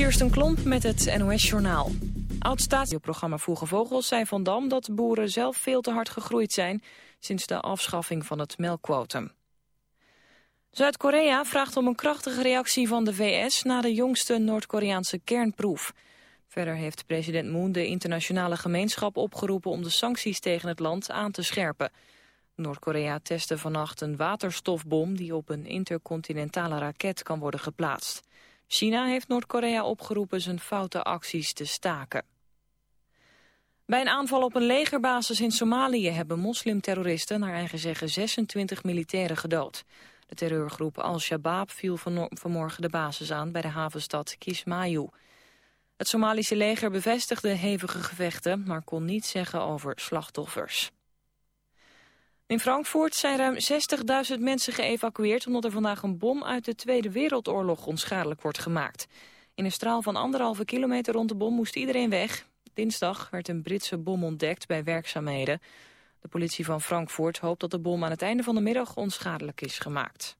Kirsten Klomp met het NOS-journaal. Oud-staatsprogramma Vroege Vogels zei Van Dam dat boeren zelf veel te hard gegroeid zijn... sinds de afschaffing van het melkquotum. Zuid-Korea vraagt om een krachtige reactie van de VS... na de jongste Noord-Koreaanse kernproef. Verder heeft president Moon de internationale gemeenschap opgeroepen... om de sancties tegen het land aan te scherpen. Noord-Korea testte vannacht een waterstofbom... die op een intercontinentale raket kan worden geplaatst. China heeft Noord-Korea opgeroepen zijn foute acties te staken. Bij een aanval op een legerbasis in Somalië hebben moslimterroristen naar eigen zeggen 26 militairen gedood. De terreurgroep Al-Shabaab viel vanmorgen de basis aan bij de havenstad Kismayu. Het Somalische leger bevestigde hevige gevechten, maar kon niets zeggen over slachtoffers. In Frankfurt zijn ruim 60.000 mensen geëvacueerd... omdat er vandaag een bom uit de Tweede Wereldoorlog onschadelijk wordt gemaakt. In een straal van anderhalve kilometer rond de bom moest iedereen weg. Dinsdag werd een Britse bom ontdekt bij werkzaamheden. De politie van Frankfurt hoopt dat de bom aan het einde van de middag onschadelijk is gemaakt.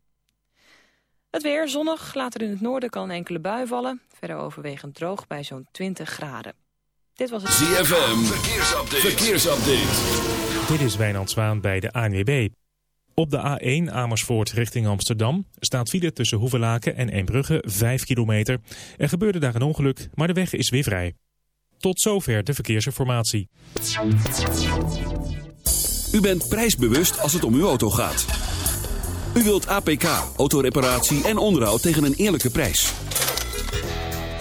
Het weer zonnig, later in het noorden kan enkele bui vallen. Verder overwegend droog bij zo'n 20 graden. Dit was het ZFM, verkeersupdate. verkeersupdate. Dit is Wijnand Zwaan bij de ANWB. Op de A1 Amersfoort richting Amsterdam staat file tussen Hoevelaken en Eembrugge 5 kilometer. Er gebeurde daar een ongeluk, maar de weg is weer vrij. Tot zover de verkeersinformatie. U bent prijsbewust als het om uw auto gaat. U wilt APK, autoreparatie en onderhoud tegen een eerlijke prijs.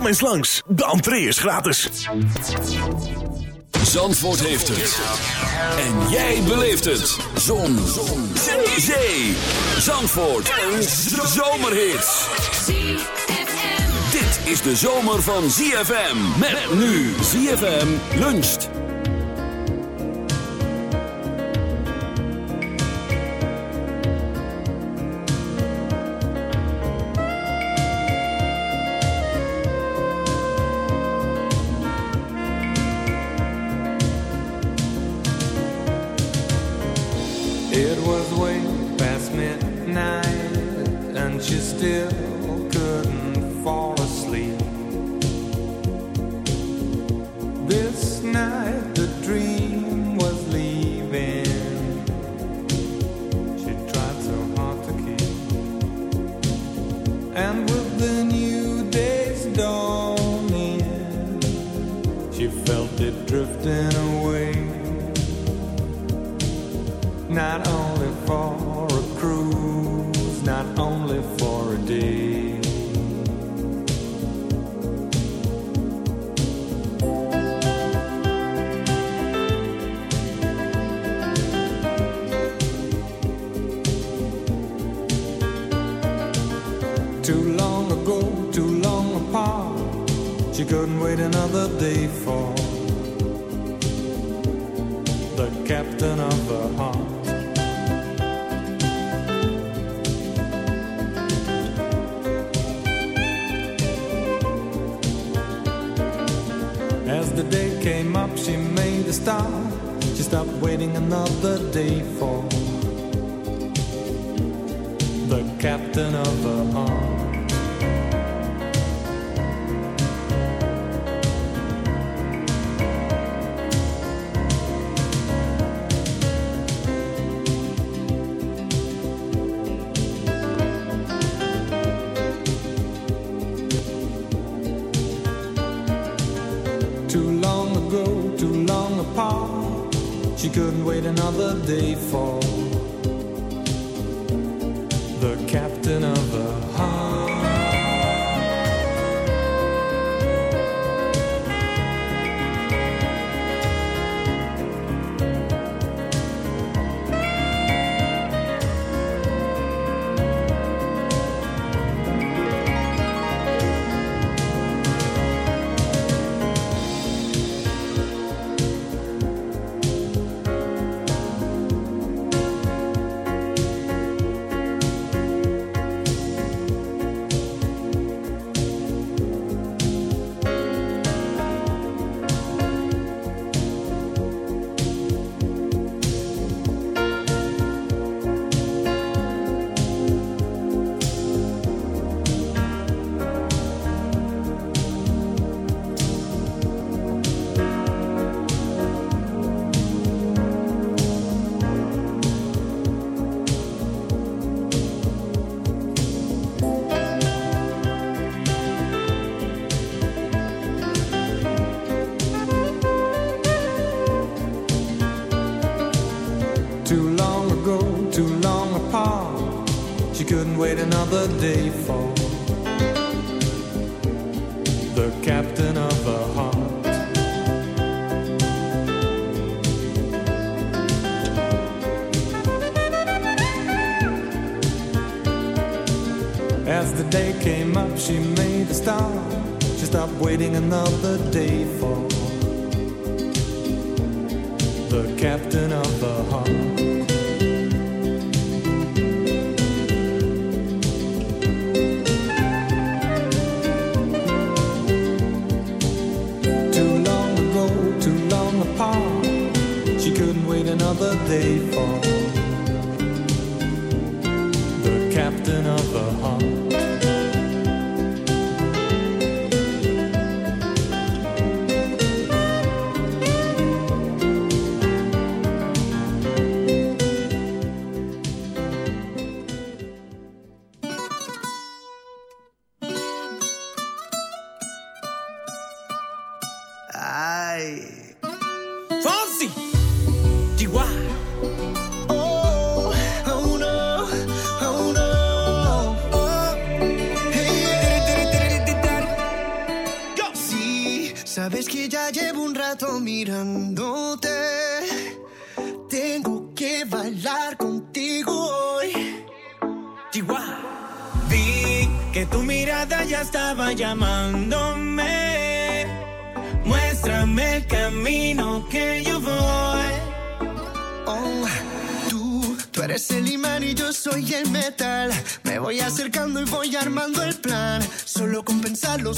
Kom eens langs, de entree is gratis. Zandvoort heeft het. En jij beleeft het. Zon. Zon. Zee. Zee. Zandvoort. Een zomerhit. Dit is de zomer van ZFM. Met nu ZFM luncht. Still couldn't wait another day captain of the heart.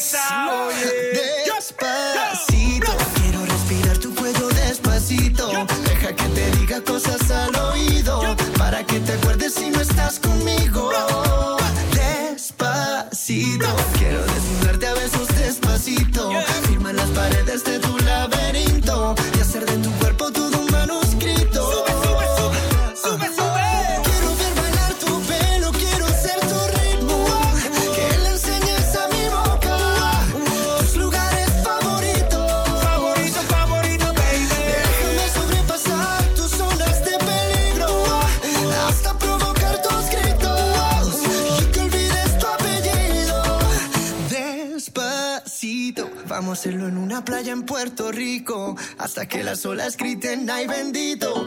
Slowly. que las olas griten, ay bendito.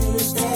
Tuesday.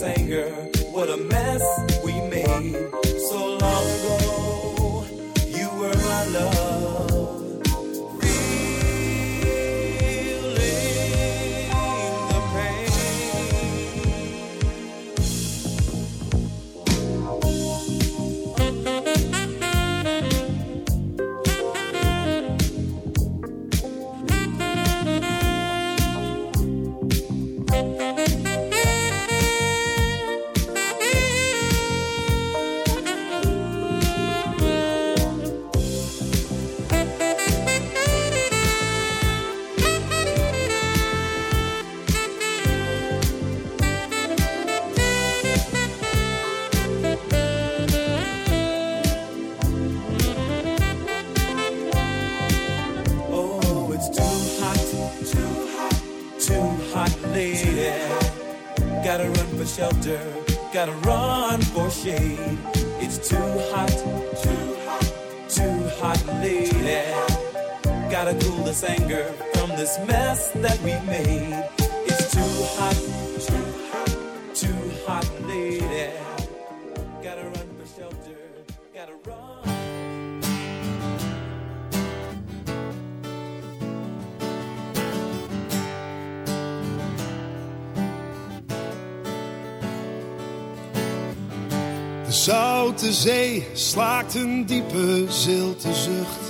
Gotta cool this anger. What a mess this anger from this mess that we made. It's too hot, too hot, too hot, lady. Gotta run for shelter, gotta run. De zoute zee slaakt een diepe zilte zucht.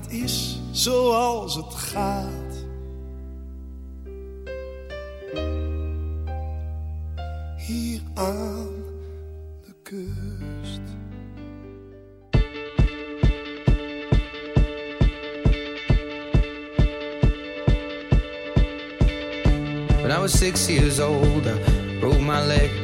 Dat is zoals het gaat. Hier aan de kust. When I was six years old, I broke my leg.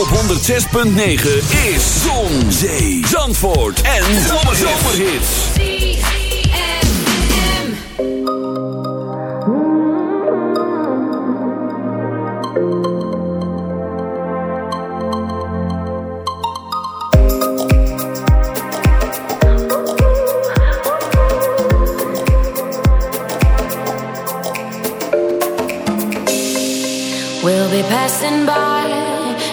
op 106.9 is Zon, Zee, Zandvoort en Zomerhits. We'll be passing by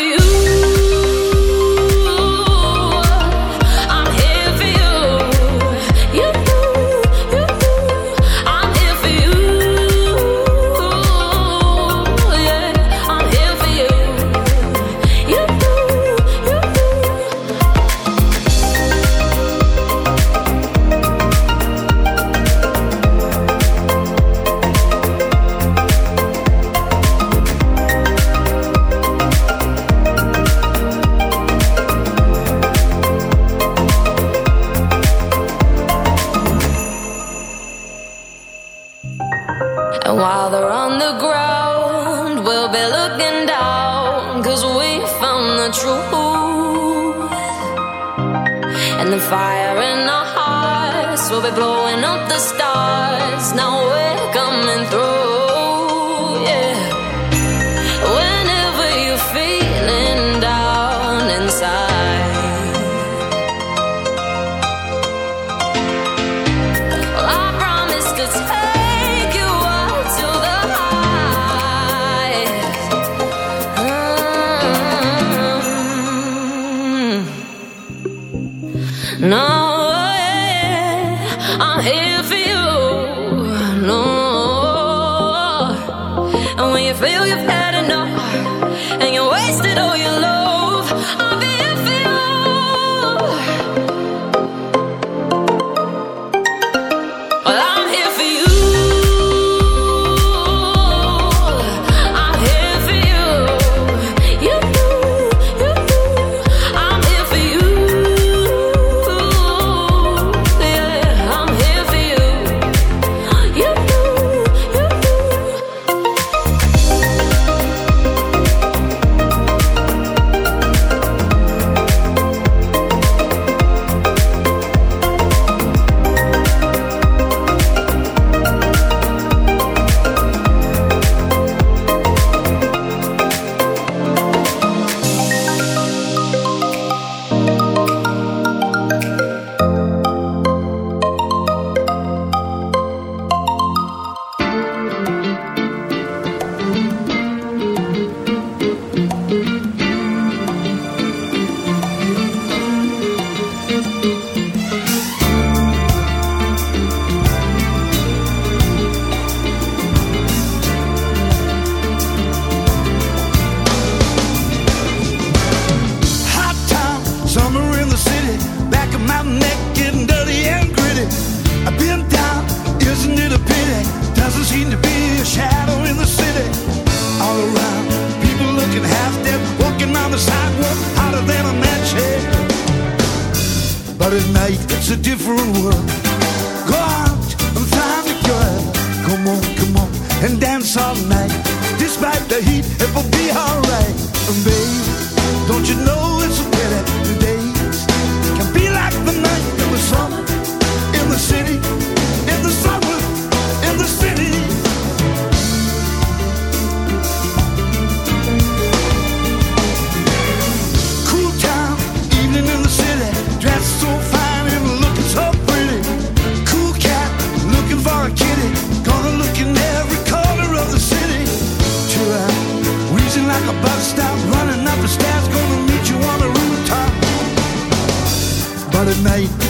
you. a bus stop, running up the stairs, gonna meet you on the rooftop. But at night.